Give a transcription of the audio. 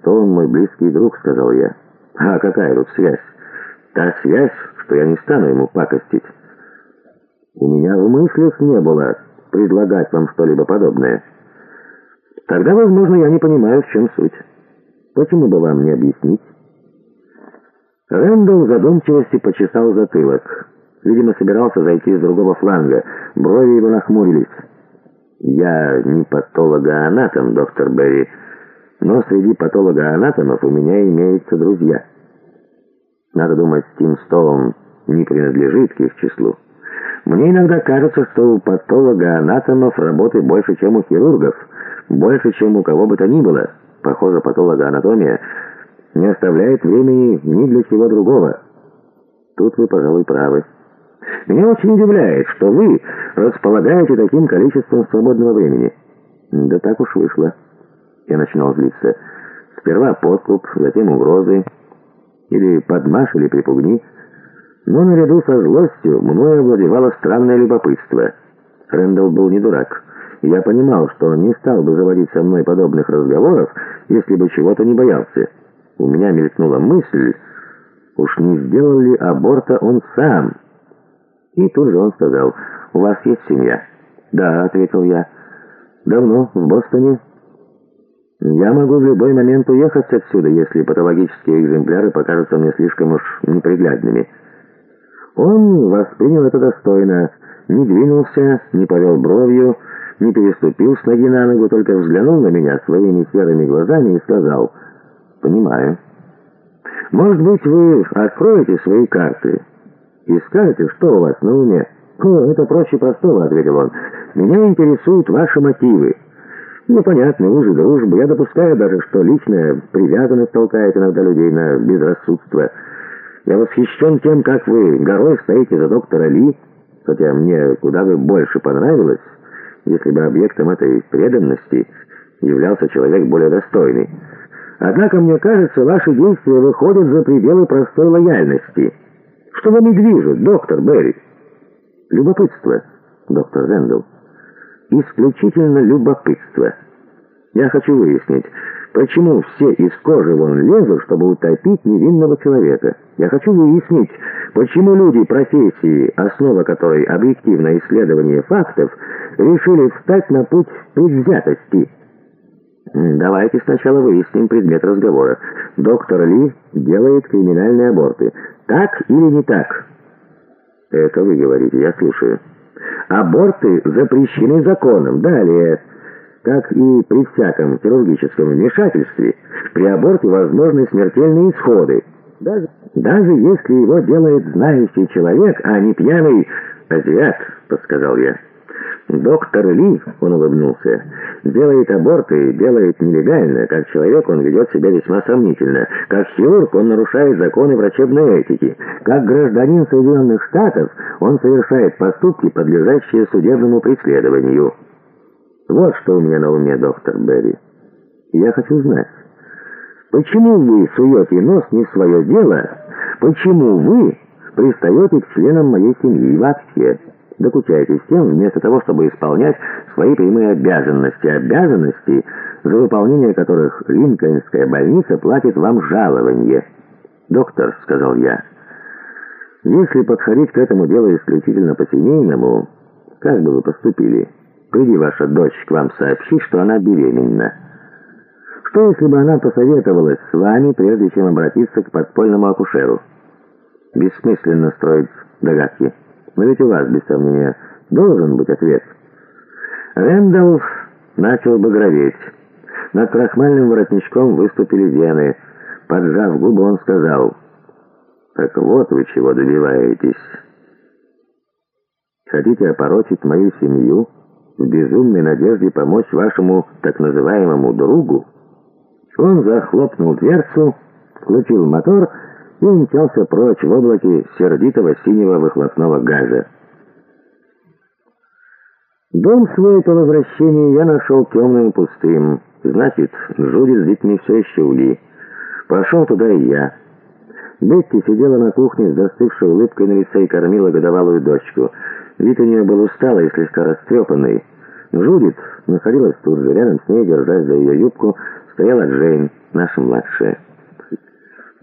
Стоун мой близкий друг», — сказал я. «А какая тут связь?» «Та связь, что я не стану ему пакостить». «У меня в мыслях не было предлагать вам что-либо подобное». «Тогда, возможно, я не понимаю, в чем суть. Почему бы вам не объяснить?» Рэндалл в задумчивости почесал затылок. Видимо, собирался зайти с другого фланга. Брови его нахмурились. «Я не патологоанатом, доктор Берри, но среди патологоанатомов у меня имеются друзья. Надо думать, Тим Стоун не принадлежит к их числу. Мне иногда кажется, что у патологоанатомов работы больше, чем у хирургов, больше, чем у кого бы то ни было. Похоже, патологоанатомия не оставляет времени ни для чего другого. Тут вы, пожалуй, правы». Меня очень удивляет, что вы располагаете таким количеством свободного времени. Да так уж вышло. Я начинал злиться. Сперва подкуп, затем угрозы. Или подмашь, или припугни. Но наряду со злостью мною овладевало странное любопытство. Рэндалл был не дурак. Я понимал, что он не стал бы заводить со мной подобных разговоров, если бы чего-то не боялся. У меня мелькнула мысль, уж не сделал ли аборта он сам, и тут же он сказал, «У вас есть семья?» «Да», — ответил я. «Давно, в Бостоне?» «Я могу в любой момент уехать отсюда, если патологические экземпляры покажутся мне слишком уж неприглядными». Он воспринял это достойно, не двинулся, не повел бровью, не переступил с ноги на ногу, только взглянул на меня своими серыми глазами и сказал, «Понимаю. Может быть, вы откроете свои карты?» и скажете, что у вас на уме». «О, это проще простого», — ответил он. «Меня интересуют ваши мотивы». «Непонятны узы дружбы. Я допускаю даже, что личная привязанность толкает иногда людей на безрассудство. Я восхищен тем, как вы горой стоите за доктора Ли, хотя мне куда бы больше понравилось, если бы объектом этой преданности являлся человек более достойный. Однако, мне кажется, ваши действия выходят за пределы простой лояльности». Что вами движет, доктор Берри? Любопытство, доктор Рэндалл. Исключительно любопытство. Я хочу выяснить, почему все из кожи вон лезут, чтобы утопить невинного человека. Я хочу выяснить, почему люди профессии, основа которой объективное исследование фактов, решили встать на путь предвзятости. Давайте сначала выясним предмет разговора. Доктор Ли делает криминальные аборты. Так или не так? Это вы говорите, я слушаю. Аборты запрещены законом. Далее, как и при всяком хирургическом вмешательстве, при аборте возможны смертельные исходы. Даже, даже если его делает знающий человек, а не пьяный азиат, подсказал я. Доктор Ли, он улыбнулся, делает аборты, делает нелегально. Как человек он ведет себя весьма сомнительно. Как хирург он нарушает законы врачебной этики. Как гражданин Соединенных Штатов он совершает поступки, подлежащие судебному преследованию. Вот что у меня на уме, доктор Берри. Я хочу знать, почему вы суете нос не в свое дело, почему вы пристаете к членам моей семьи вообще? Докучаете всем, вместо того, чтобы исполнять свои прямые обязанности, обязанности, за выполнение которых Линкольнская больница платит вам жалование. «Доктор», — сказал я, — «если подходить к этому делу исключительно по-семейному, как бы вы поступили? Приди ваша дочь к вам сообщить, что она беременна. Что, если бы она посоветовалась с вами, прежде чем обратиться к подпольному акушеру? Бессмысленно строить догадки». Но ведь у вас, без сомнения, должен быть ответ. Рэндалл начал багроветь. Над крахмальным воротничком выступили вены. Поджав губы, он сказал, «Так вот вы чего добиваетесь. Хотите опорочить мою семью в безумной надежде помочь вашему так называемому другу?» Он захлопнул дверцу, включил мотор и умчался прочь в облаке сердитого синего выхлопного газа. Дом свой по возвращении я нашел темным и пустым. Значит, Джуди с детьми все еще ули. Пошел туда и я. Бетти сидела на кухне с застывшей улыбкой на лице и кормила годовалую дочку. Вид у нее был усталый и слегка растрепанный. Джудит находилась тут же, рядом с ней, держась за ее юбку, стояла Джейн, наша младшая.